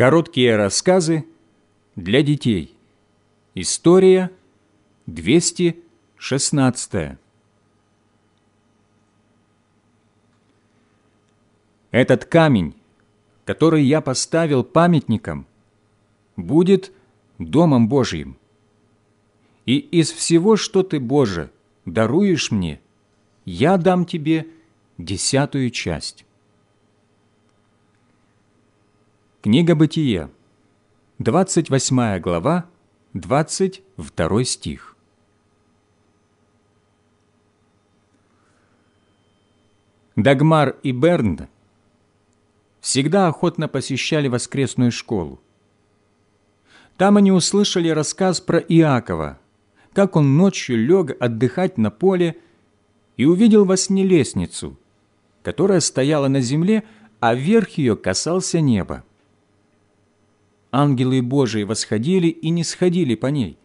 Короткие рассказы для детей. История 216. Этот камень, который я поставил памятником, будет Домом Божьим. И из всего, что ты, Боже, даруешь мне, я дам тебе десятую часть. Книга Бытия, 28 глава, 22 стих. Дагмар и Берн всегда охотно посещали воскресную школу. Там они услышали рассказ про Иакова, как он ночью лег отдыхать на поле и увидел во сне лестницу, которая стояла на земле, а верх ее касался неба ангелы Божии восходили и не сходили по ней,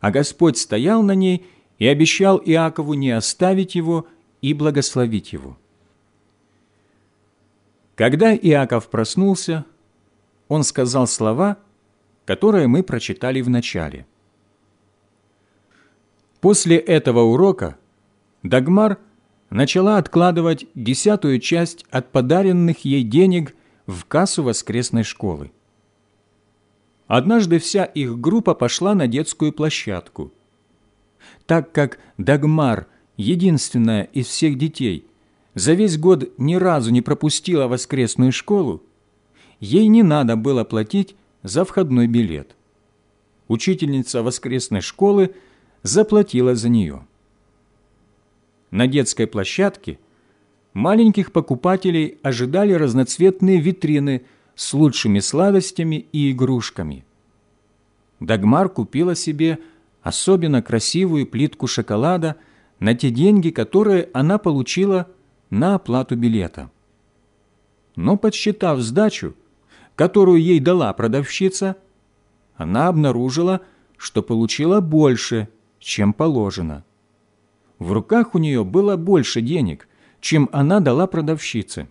а Господь стоял на ней и обещал Иакову не оставить его и благословить его. Когда Иаков проснулся, он сказал слова, которые мы прочитали в начале. После этого урока Дагмар начала откладывать десятую часть от подаренных ей денег в кассу воскресной школы. Однажды вся их группа пошла на детскую площадку. Так как Дагмар, единственная из всех детей, за весь год ни разу не пропустила воскресную школу, ей не надо было платить за входной билет. Учительница воскресной школы заплатила за нее. На детской площадке маленьких покупателей ожидали разноцветные витрины – с лучшими сладостями и игрушками. Дагмар купила себе особенно красивую плитку шоколада на те деньги, которые она получила на оплату билета. Но подсчитав сдачу, которую ей дала продавщица, она обнаружила, что получила больше, чем положено. В руках у нее было больше денег, чем она дала продавщице.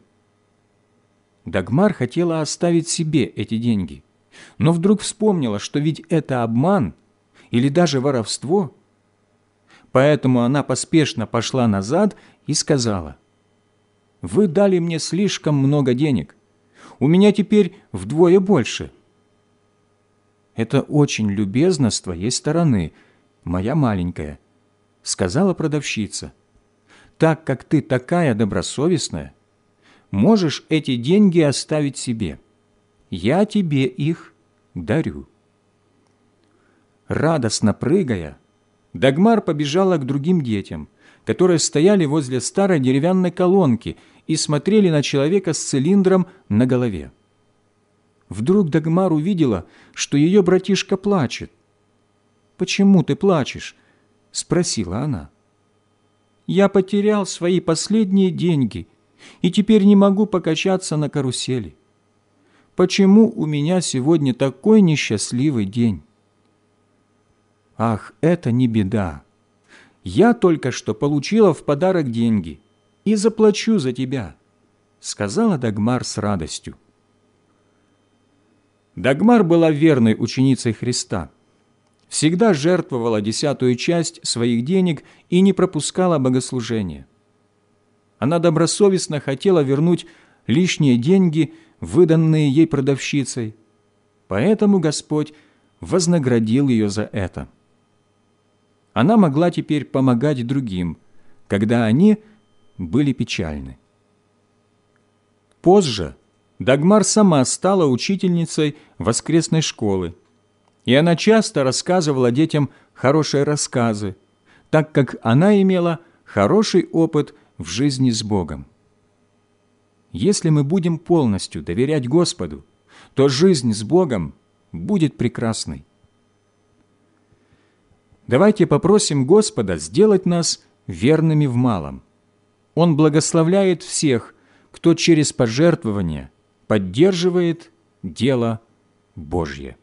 Дагмар хотела оставить себе эти деньги, но вдруг вспомнила, что ведь это обман или даже воровство. Поэтому она поспешно пошла назад и сказала, «Вы дали мне слишком много денег. У меня теперь вдвое больше». «Это очень любезно с твоей стороны, моя маленькая», — сказала продавщица. «Так как ты такая добросовестная, можешь эти деньги оставить себе. Я тебе их дарю». Радостно прыгая, Дагмар побежала к другим детям, которые стояли возле старой деревянной колонки и смотрели на человека с цилиндром на голове. Вдруг Дагмар увидела, что ее братишка плачет. «Почему ты плачешь?» – спросила она. «Я потерял свои последние деньги и теперь не могу покачаться на карусели. Почему у меня сегодня такой несчастливый день? Ах, это не беда. Я только что получила в подарок деньги и заплачу за тебя, сказала Дагмар с радостью. Дагмар была верной ученицей Христа, всегда жертвовала десятую часть своих денег и не пропускала богослужения. Она добросовестно хотела вернуть лишние деньги, выданные ей продавщицей. Поэтому Господь вознаградил ее за это. Она могла теперь помогать другим, когда они были печальны. Позже Дагмар сама стала учительницей воскресной школы, и она часто рассказывала детям хорошие рассказы, так как она имела хороший опыт в жизни с Богом. Если мы будем полностью доверять Господу, то жизнь с Богом будет прекрасной. Давайте попросим Господа сделать нас верными в малом. Он благословляет всех, кто через пожертвование поддерживает дело Божье.